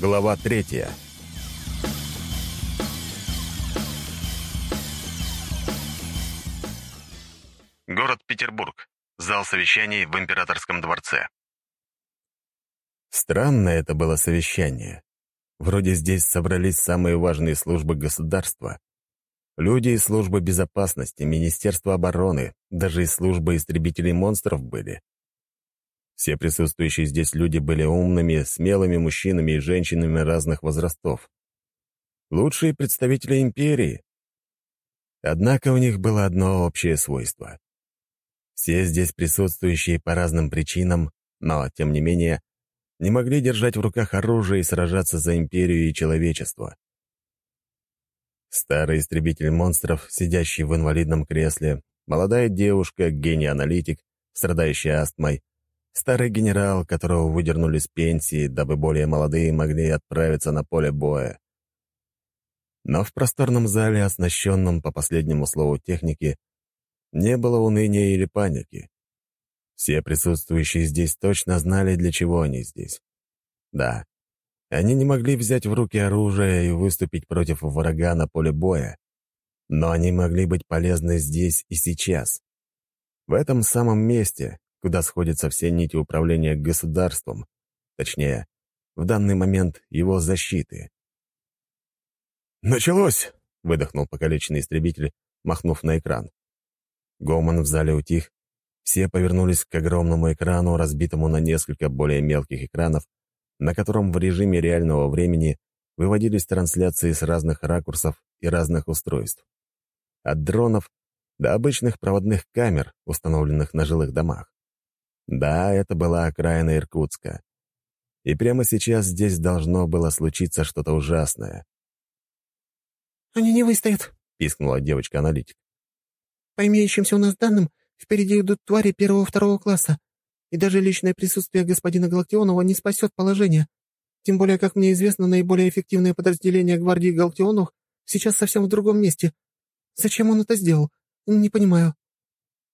Глава третья. Город Петербург. Зал совещаний в Императорском дворце. Странное это было совещание. Вроде здесь собрались самые важные службы государства. Люди из службы безопасности, Министерства обороны, даже из службы истребителей монстров были. Все присутствующие здесь люди были умными, смелыми мужчинами и женщинами разных возрастов. Лучшие представители империи. Однако у них было одно общее свойство. Все здесь присутствующие по разным причинам, но, тем не менее, не могли держать в руках оружие и сражаться за империю и человечество. Старый истребитель монстров, сидящий в инвалидном кресле, молодая девушка, гений-аналитик, страдающая астмой, Старый генерал, которого выдернули с пенсии, дабы более молодые могли отправиться на поле боя. Но в просторном зале, оснащенном по последнему слову техники, не было уныния или паники. Все присутствующие здесь точно знали, для чего они здесь. Да, они не могли взять в руки оружие и выступить против врага на поле боя, но они могли быть полезны здесь и сейчас. В этом самом месте, куда сходятся все нити управления государством, точнее, в данный момент его защиты. «Началось!» — выдохнул покалеченный истребитель, махнув на экран. Гомон в зале утих, все повернулись к огромному экрану, разбитому на несколько более мелких экранов, на котором в режиме реального времени выводились трансляции с разных ракурсов и разных устройств. От дронов до обычных проводных камер, установленных на жилых домах. Да, это была окраина Иркутска. И прямо сейчас здесь должно было случиться что-то ужасное. «Они не выстоят», — пискнула девочка-аналитик. «По имеющимся у нас данным, впереди идут твари первого-второго класса, и даже личное присутствие господина Галактионова не спасет положение. Тем более, как мне известно, наиболее эффективное подразделение гвардии Галактионов сейчас совсем в другом месте. Зачем он это сделал? Не понимаю».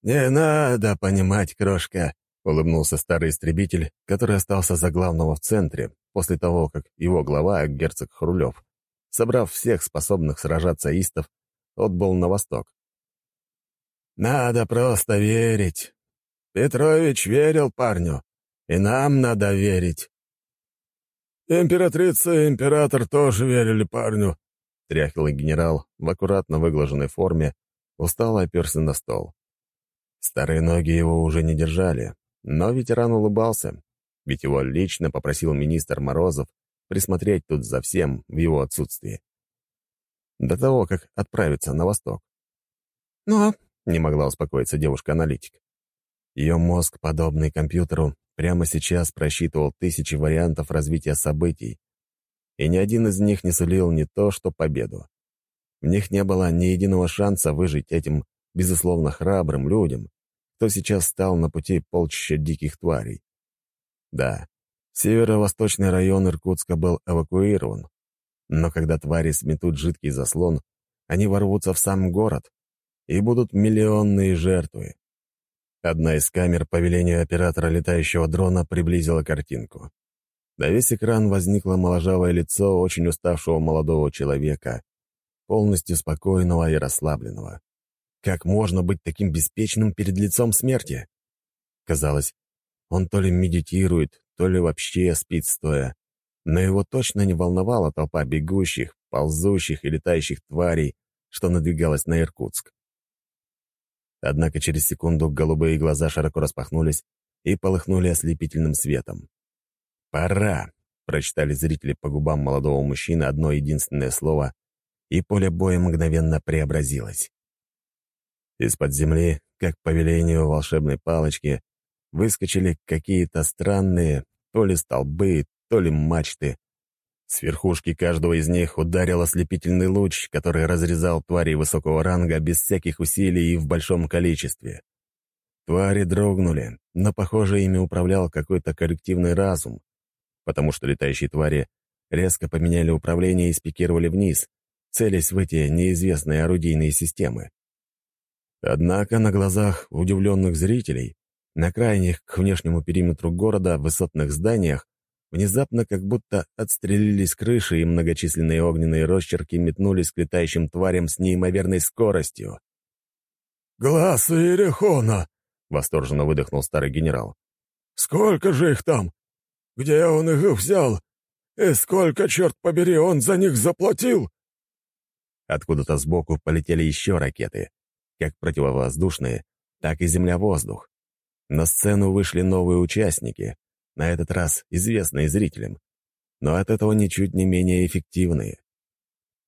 «Не надо понимать, крошка», — улыбнулся старый истребитель, который остался за главного в центре, после того, как его глава, герцог Хрулев, собрав всех способных сражаться истов, отбыл на восток. «Надо просто верить. Петрович верил парню, и нам надо верить». «Императрица и император тоже верили парню», — тряхлый генерал в аккуратно выглаженной форме устало оперся на стол. Старые ноги его уже не держали, но ветеран улыбался, ведь его лично попросил министр Морозов присмотреть тут за всем в его отсутствии. До того, как отправиться на восток. «Ну а?» — не могла успокоиться девушка-аналитик. Ее мозг, подобный компьютеру, прямо сейчас просчитывал тысячи вариантов развития событий, и ни один из них не сулил не то, что победу. В них не было ни единого шанса выжить этим, безусловно, храбрым людям, кто сейчас стал на пути полчища диких тварей. Да, северо-восточный район Иркутска был эвакуирован, но когда твари сметут жидкий заслон, они ворвутся в сам город, и будут миллионные жертвы. Одна из камер по велению оператора летающего дрона приблизила картинку. На весь экран возникло моложавое лицо очень уставшего молодого человека, полностью спокойного и расслабленного. Как можно быть таким беспечным перед лицом смерти? Казалось, он то ли медитирует, то ли вообще спит стоя. Но его точно не волновала толпа бегущих, ползущих и летающих тварей, что надвигалась на Иркутск. Однако через секунду голубые глаза широко распахнулись и полыхнули ослепительным светом. «Пора!» — прочитали зрители по губам молодого мужчины одно единственное слово, и поле боя мгновенно преобразилось. Из-под земли, как по велению волшебной палочки, выскочили какие-то странные то ли столбы, то ли мачты. С верхушки каждого из них ударил ослепительный луч, который разрезал твари высокого ранга без всяких усилий и в большом количестве. Твари дрогнули, но, похоже, ими управлял какой-то коллективный разум, потому что летающие твари резко поменяли управление и спикировали вниз, целясь в эти неизвестные орудийные системы. Однако на глазах удивленных зрителей, на крайних к внешнему периметру города высотных зданиях, внезапно как будто отстрелились крыши, и многочисленные огненные росчерки метнулись к летающим тварям с неимоверной скоростью. «Глаз Иерихона!» — восторженно выдохнул старый генерал. «Сколько же их там? Где он их взял? И сколько, черт побери, он за них заплатил?» Откуда-то сбоку полетели еще ракеты, как противовоздушные, так и земля-воздух. На сцену вышли новые участники, на этот раз известные зрителям, но от этого ничуть не менее эффективные.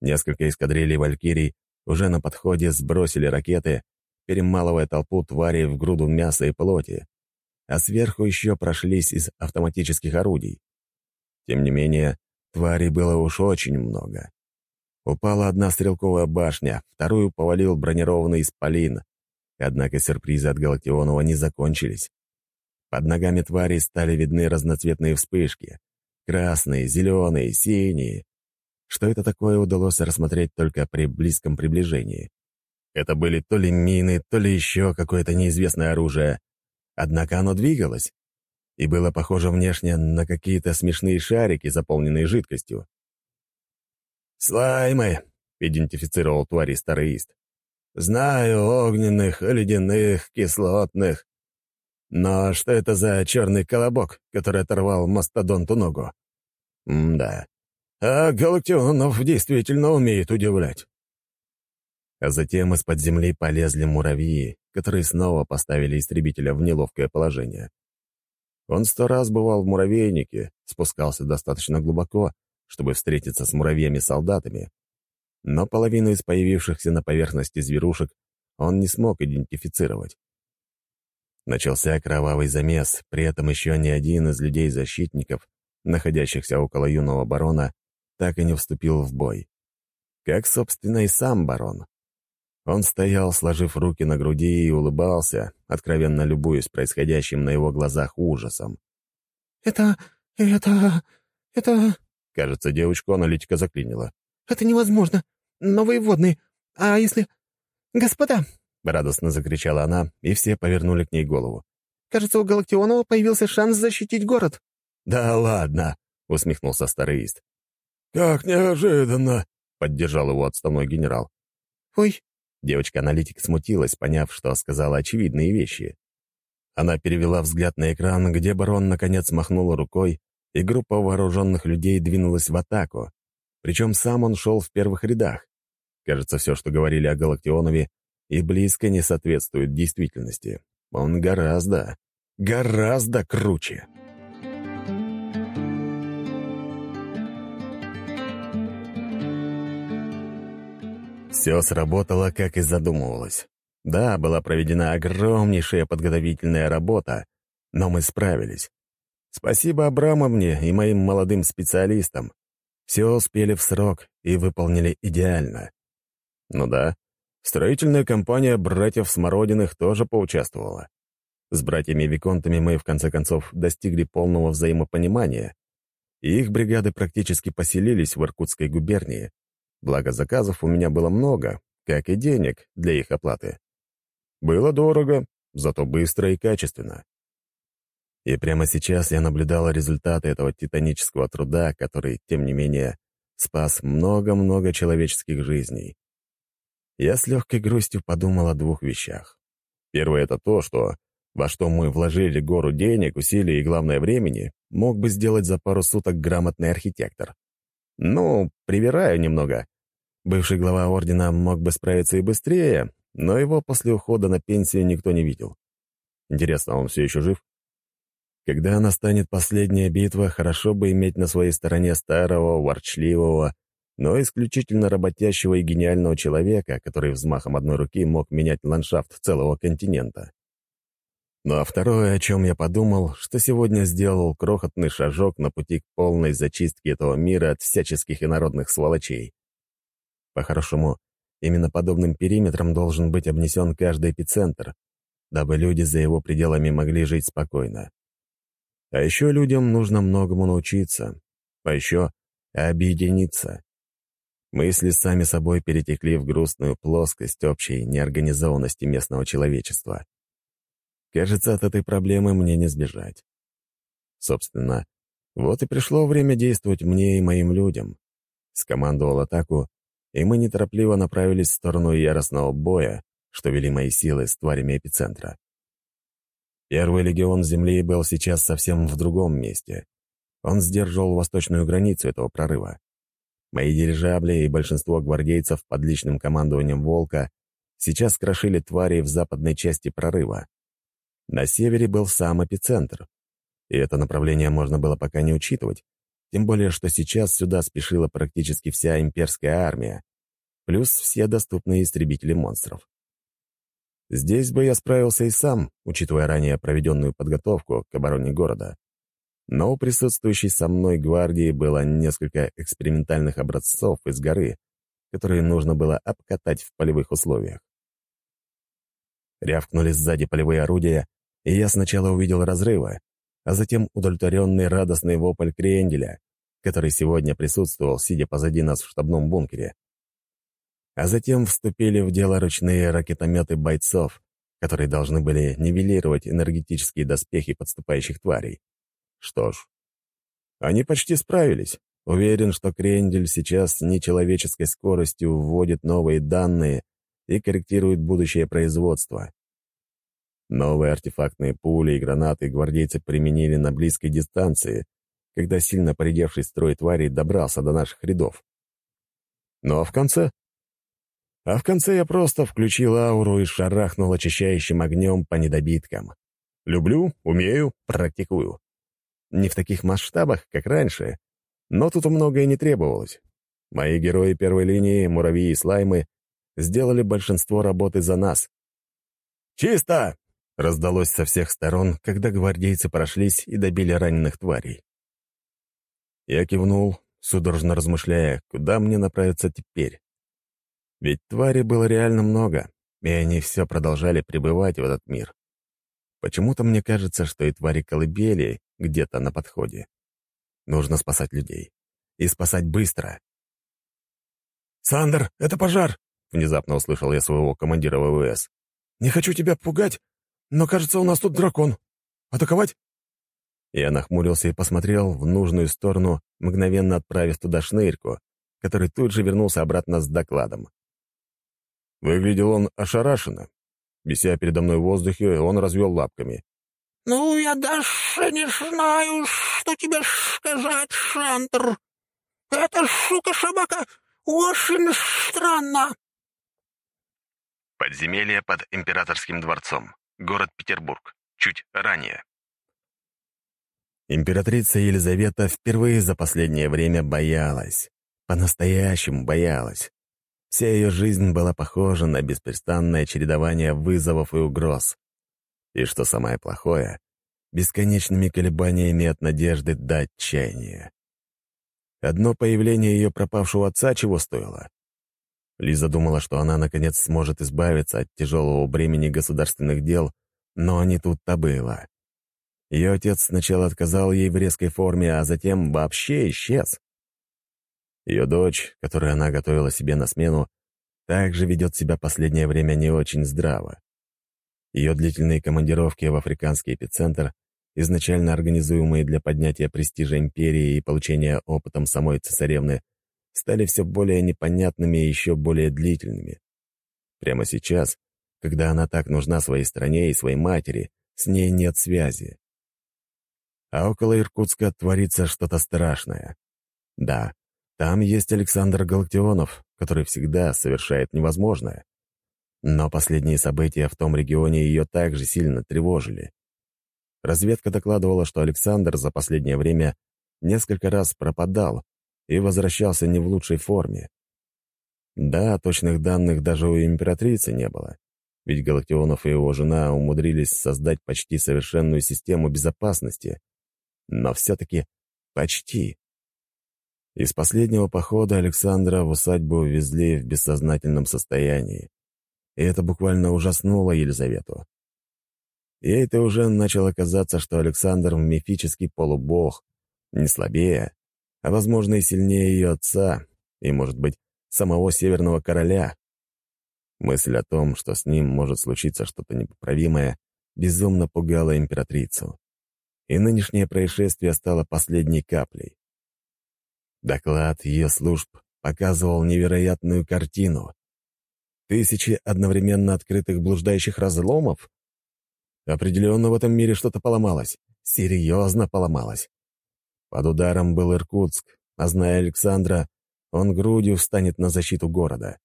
Несколько эскадрилей «Валькирий» уже на подходе сбросили ракеты, перемалывая толпу тварей в груду мяса и плоти, а сверху еще прошлись из автоматических орудий. Тем не менее, тварей было уж очень много. Упала одна стрелковая башня, вторую повалил бронированный исполин. Однако сюрпризы от Галактионова не закончились. Под ногами тварей стали видны разноцветные вспышки. Красные, зеленые, синие. Что это такое, удалось рассмотреть только при близком приближении. Это были то ли мины, то ли еще какое-то неизвестное оружие. Однако оно двигалось. И было похоже внешне на какие-то смешные шарики, заполненные жидкостью. «Слаймы», — идентифицировал твари старый ист. «Знаю огненных, ледяных, кислотных. Но что это за черный колобок, который оторвал мастодонту ногу? М-да. А Галактионов действительно умеет удивлять». А затем из-под земли полезли муравьи, которые снова поставили истребителя в неловкое положение. Он сто раз бывал в муравейнике, спускался достаточно глубоко, чтобы встретиться с муравьями-солдатами, но половину из появившихся на поверхности зверушек он не смог идентифицировать. Начался кровавый замес, при этом еще ни один из людей-защитников, находящихся около юного барона, так и не вступил в бой. Как, собственно, и сам барон. Он стоял, сложив руки на груди и улыбался, откровенно любуясь происходящим на его глазах ужасом. «Это... это... это...» Кажется, девочку-аналитика заклинила. «Это невозможно. Новые водные. А если... Господа!» Радостно закричала она, и все повернули к ней голову. «Кажется, у Галактионова появился шанс защитить город». «Да ладно!» — усмехнулся старый ист. «Как неожиданно!» — поддержал его отставной генерал. «Ой, Девочка-аналитик смутилась, поняв, что сказала очевидные вещи. Она перевела взгляд на экран, где барон наконец махнул рукой, и группа вооруженных людей двинулась в атаку. Причем сам он шел в первых рядах. Кажется, все, что говорили о Галактионове, и близко не соответствует действительности. Он гораздо, гораздо круче. Все сработало, как и задумывалось. Да, была проведена огромнейшая подготовительная работа, но мы справились. Спасибо Абрамовне и моим молодым специалистам. Все успели в срок и выполнили идеально. Ну да, строительная компания братьев Смородиных тоже поучаствовала. С братьями Виконтами мы, в конце концов, достигли полного взаимопонимания, их бригады практически поселились в Иркутской губернии, Благо заказов у меня было много, как и денег для их оплаты. Было дорого, зато быстро и качественно. И прямо сейчас я наблюдал результаты этого титанического труда, который, тем не менее, спас много-много человеческих жизней. Я с легкой грустью подумал о двух вещах. Первое — это то, что во что мы вложили гору денег, усилий и, главное, времени, мог бы сделать за пару суток грамотный архитектор. Ну, привираю немного. Бывший глава ордена мог бы справиться и быстрее, но его после ухода на пенсию никто не видел. Интересно, он все еще жив? Когда настанет последняя битва, хорошо бы иметь на своей стороне старого, ворчливого, но исключительно работящего и гениального человека, который взмахом одной руки мог менять ландшафт целого континента. Ну а второе, о чем я подумал, что сегодня сделал крохотный шажок на пути к полной зачистке этого мира от всяческих инородных сволочей. По-хорошему, именно подобным периметром должен быть обнесен каждый эпицентр, дабы люди за его пределами могли жить спокойно. А еще людям нужно многому научиться, а еще объединиться. Мысли сами собой перетекли в грустную плоскость общей неорганизованности местного человечества. Кажется, от этой проблемы мне не сбежать. Собственно, Вот и пришло время действовать мне и моим людям. Скомандовал атаку, и мы неторопливо направились в сторону яростного боя, что вели мои силы с тварями эпицентра. Первый легион Земли был сейчас совсем в другом месте. Он сдерживал восточную границу этого прорыва. Мои дирижабли и большинство гвардейцев под личным командованием «Волка» сейчас крошили твари в западной части прорыва. На севере был сам эпицентр, и это направление можно было пока не учитывать, тем более что сейчас сюда спешила практически вся имперская армия, плюс все доступные истребители монстров. Здесь бы я справился и сам, учитывая ранее проведенную подготовку к обороне города. Но у присутствующей со мной гвардии было несколько экспериментальных образцов из горы, которые нужно было обкатать в полевых условиях. Рявкнули сзади полевые орудия, и я сначала увидел разрывы, а затем удовлетворенный радостный вопль Кренделя, который сегодня присутствовал, сидя позади нас в штабном бункере. А затем вступили в дело ручные ракетометы бойцов, которые должны были нивелировать энергетические доспехи подступающих тварей. Что ж, они почти справились. Уверен, что Крендель сейчас с нечеловеческой скоростью вводит новые данные и корректирует будущее производство. Новые артефактные пули и гранаты гвардейцы применили на близкой дистанции, когда сильно поредевший строй тварей добрался до наших рядов. Ну а в конце? А в конце я просто включил ауру и шарахнул очищающим огнем по недобиткам. Люблю, умею, практикую. Не в таких масштабах, как раньше, но тут многое не требовалось. Мои герои первой линии, муравьи и слаймы, сделали большинство работы за нас. «Чисто!» Раздалось со всех сторон, когда гвардейцы прошлись и добили раненых тварей. Я кивнул, судорожно размышляя, куда мне направиться теперь. Ведь тварей было реально много, и они все продолжали пребывать в этот мир. Почему-то мне кажется, что и твари колыбели где-то на подходе. Нужно спасать людей. И спасать быстро. «Сандер, это пожар!» — внезапно услышал я своего командира ВВС. «Не хочу тебя пугать, но, кажется, у нас тут дракон. Атаковать?» Я нахмурился и посмотрел в нужную сторону, мгновенно отправив туда шнырьку, который тут же вернулся обратно с докладом. Выглядел он ошарашенно. Вися передо мной в воздухе, он развел лапками. «Ну, я даже не знаю, что тебе сказать, Шантер. Эта шука-собака очень странна». Подземелье под императорским дворцом город Петербург, чуть ранее. Императрица Елизавета впервые за последнее время боялась. По-настоящему боялась. Вся ее жизнь была похожа на беспрестанное чередование вызовов и угроз. И что самое плохое, бесконечными колебаниями от надежды до отчаяния. Одно появление ее пропавшего отца чего стоило? Лиза думала, что она, наконец, сможет избавиться от тяжелого бремени государственных дел, но не тут-то было. Ее отец сначала отказал ей в резкой форме, а затем вообще исчез. Ее дочь, которую она готовила себе на смену, также ведет себя последнее время не очень здраво. Ее длительные командировки в африканский эпицентр, изначально организуемые для поднятия престижа империи и получения опытом самой цесаревны, стали все более непонятными и еще более длительными. Прямо сейчас, когда она так нужна своей стране и своей матери, с ней нет связи. А около Иркутска творится что-то страшное. Да, там есть Александр Галактионов, который всегда совершает невозможное. Но последние события в том регионе ее также сильно тревожили. Разведка докладывала, что Александр за последнее время несколько раз пропадал, и возвращался не в лучшей форме. Да, точных данных даже у императрицы не было, ведь Галактионов и его жена умудрились создать почти совершенную систему безопасности, но все-таки почти. Из последнего похода Александра в усадьбу везли в бессознательном состоянии, и это буквально ужаснуло Елизавету. Ей-то уже начало казаться, что Александр — мифический полубог, не слабее, а, возможно, и сильнее ее отца, и, может быть, самого Северного Короля. Мысль о том, что с ним может случиться что-то непоправимое, безумно пугала императрицу. и нынешнее происшествие стало последней каплей. Доклад ее служб показывал невероятную картину. Тысячи одновременно открытых блуждающих разломов? Определенно в этом мире что-то поломалось. Серьезно поломалось. Под ударом был Иркутск, а зная Александра, он грудью встанет на защиту города.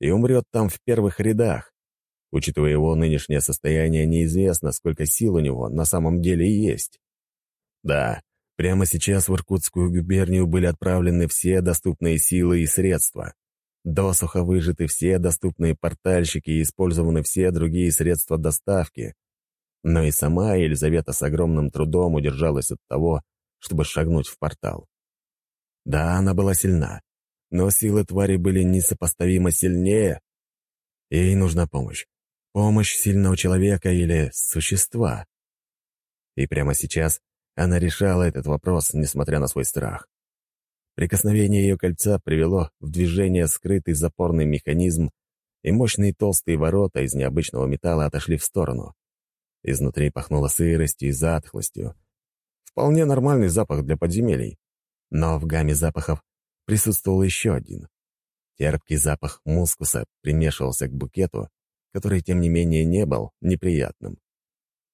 И умрет там в первых рядах. Учитывая его нынешнее состояние, неизвестно, сколько сил у него на самом деле есть. Да, прямо сейчас в Иркутскую губернию были отправлены все доступные силы и средства. Досуха выжиты все доступные портальщики и использованы все другие средства доставки. Но и сама Елизавета с огромным трудом удержалась от того, чтобы шагнуть в портал. Да, она была сильна, но силы твари были несопоставимо сильнее. Ей нужна помощь. Помощь сильного человека или существа. И прямо сейчас она решала этот вопрос, несмотря на свой страх. Прикосновение ее кольца привело в движение скрытый запорный механизм, и мощные толстые ворота из необычного металла отошли в сторону. Изнутри пахнуло сыростью и затхлостью. Вполне нормальный запах для подземелий. Но в гамме запахов присутствовал еще один. Терпкий запах мускуса примешивался к букету, который, тем не менее, не был неприятным.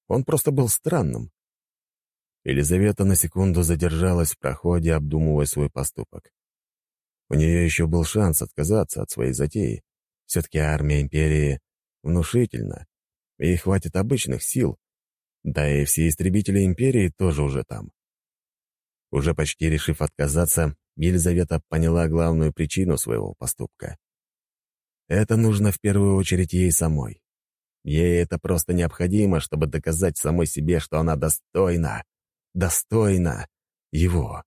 Он просто был странным. Елизавета на секунду задержалась в проходе, обдумывая свой поступок. У нее еще был шанс отказаться от своей затеи. Все-таки армия империи внушительна, и хватит обычных сил. Да и все истребители империи тоже уже там. Уже почти решив отказаться, Елизавета поняла главную причину своего поступка. Это нужно в первую очередь ей самой. Ей это просто необходимо, чтобы доказать самой себе, что она достойна, достойна его.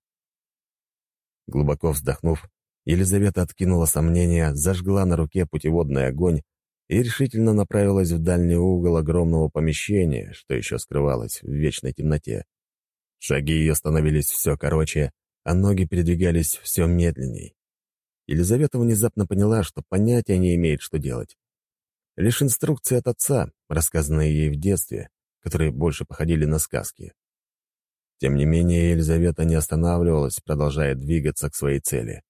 Глубоко вздохнув, Елизавета откинула сомнения, зажгла на руке путеводный огонь и решительно направилась в дальний угол огромного помещения, что еще скрывалось в вечной темноте. Шаги ее становились все короче, а ноги передвигались все медленней. Елизавета внезапно поняла, что понятия не имеет, что делать. Лишь инструкции от отца, рассказанные ей в детстве, которые больше походили на сказки. Тем не менее, Елизавета не останавливалась, продолжая двигаться к своей цели.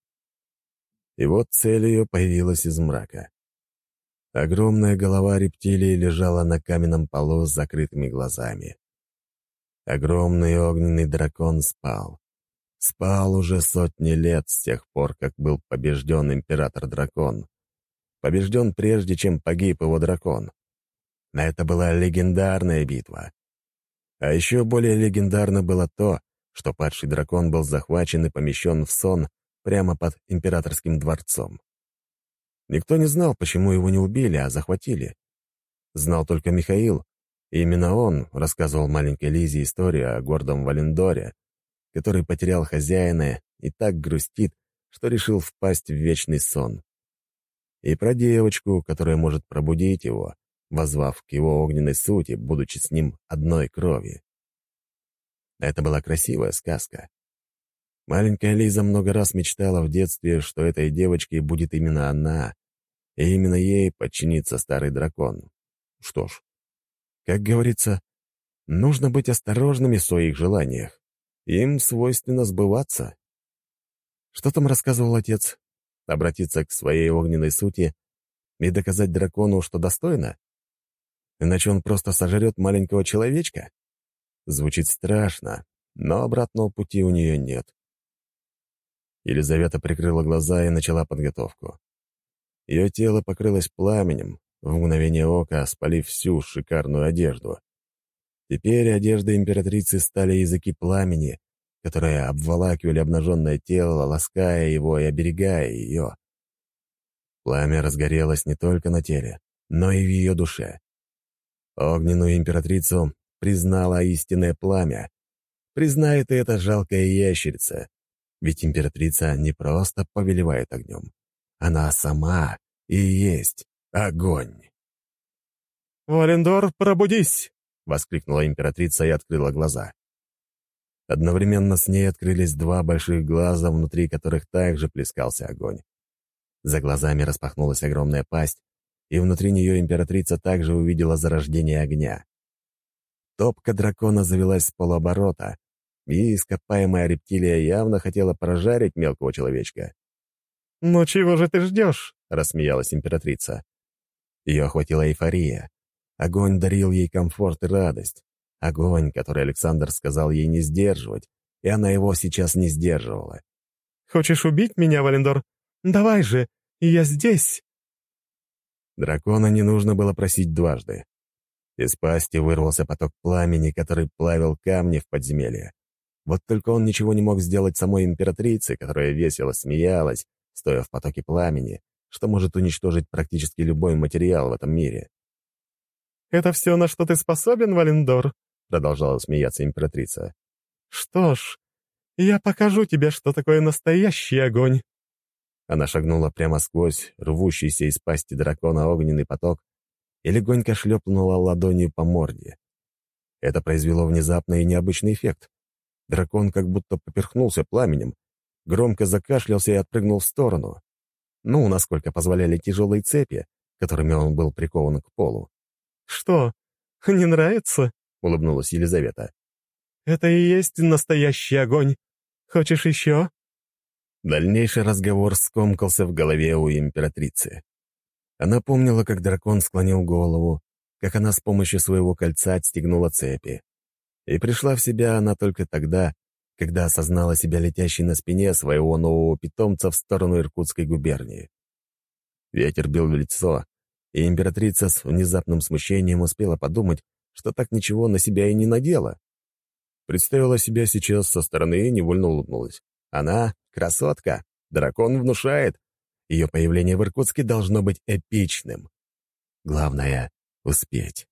И вот цель ее появилась из мрака. Огромная голова рептилии лежала на каменном полу с закрытыми глазами. Огромный огненный дракон спал. Спал уже сотни лет с тех пор, как был побежден император-дракон. Побежден прежде, чем погиб его дракон. Это была легендарная битва. А еще более легендарно было то, что падший дракон был захвачен и помещен в сон прямо под императорским дворцом. Никто не знал, почему его не убили, а захватили. Знал только Михаил, и именно он рассказывал маленькой Лизе историю о гордом Валендоре, который потерял хозяина и так грустит, что решил впасть в вечный сон. И про девочку, которая может пробудить его, возвав к его огненной сути, будучи с ним одной крови. Это была красивая сказка. Маленькая Лиза много раз мечтала в детстве, что этой девочкой будет именно она, и именно ей подчинится старый дракон. Что ж, как говорится, нужно быть осторожными в своих желаниях. Им свойственно сбываться. Что там рассказывал отец? Обратиться к своей огненной сути и доказать дракону, что достойно? Иначе он просто сожрет маленького человечка? Звучит страшно, но обратного пути у нее нет. Елизавета прикрыла глаза и начала подготовку. Ее тело покрылось пламенем, в мгновение ока спалив всю шикарную одежду. Теперь одежды императрицы стали языки пламени, которые обволакивали обнаженное тело, лаская его и оберегая ее. Пламя разгорелось не только на теле, но и в ее душе. Огненную императрицу признала истинное пламя. Признает и эта жалкая ящерица, ведь императрица не просто повелевает огнем. Она сама и есть огонь. «Валендор, пробудись!» — воскликнула императрица и открыла глаза. Одновременно с ней открылись два больших глаза, внутри которых также плескался огонь. За глазами распахнулась огромная пасть, и внутри нее императрица также увидела зарождение огня. Топка дракона завелась с полуоборота, и ископаемая рептилия явно хотела прожарить мелкого человечка. «Ну чего же ты ждешь?» — рассмеялась императрица. Ее охватила эйфория. Огонь дарил ей комфорт и радость. Огонь, который Александр сказал ей не сдерживать, и она его сейчас не сдерживала. «Хочешь убить меня, Валендор? Давай же, я здесь!» Дракона не нужно было просить дважды. Из пасти вырвался поток пламени, который плавил камни в подземелье. Вот только он ничего не мог сделать самой императрице, которая весело смеялась, стоя в потоке пламени, что может уничтожить практически любой материал в этом мире. «Это все, на что ты способен, Валендор?» — продолжала смеяться императрица. «Что ж, я покажу тебе, что такое настоящий огонь». Она шагнула прямо сквозь рвущийся из пасти дракона огненный поток и легонько шлепнула ладонью по морде. Это произвело внезапный и необычный эффект. Дракон как будто поперхнулся пламенем, громко закашлялся и отпрыгнул в сторону. Ну, насколько позволяли тяжелые цепи, которыми он был прикован к полу. «Что, не нравится?» — улыбнулась Елизавета. «Это и есть настоящий огонь. Хочешь еще?» Дальнейший разговор скомкался в голове у императрицы. Она помнила, как дракон склонил голову, как она с помощью своего кольца отстегнула цепи. И пришла в себя она только тогда, когда осознала себя летящей на спине своего нового питомца в сторону Иркутской губернии. Ветер бил в лицо, и императрица с внезапным смущением успела подумать, что так ничего на себя и не надела. Представила себя сейчас со стороны и невольно улыбнулась. Она — красотка, дракон внушает. Ее появление в Иркутске должно быть эпичным. Главное — успеть.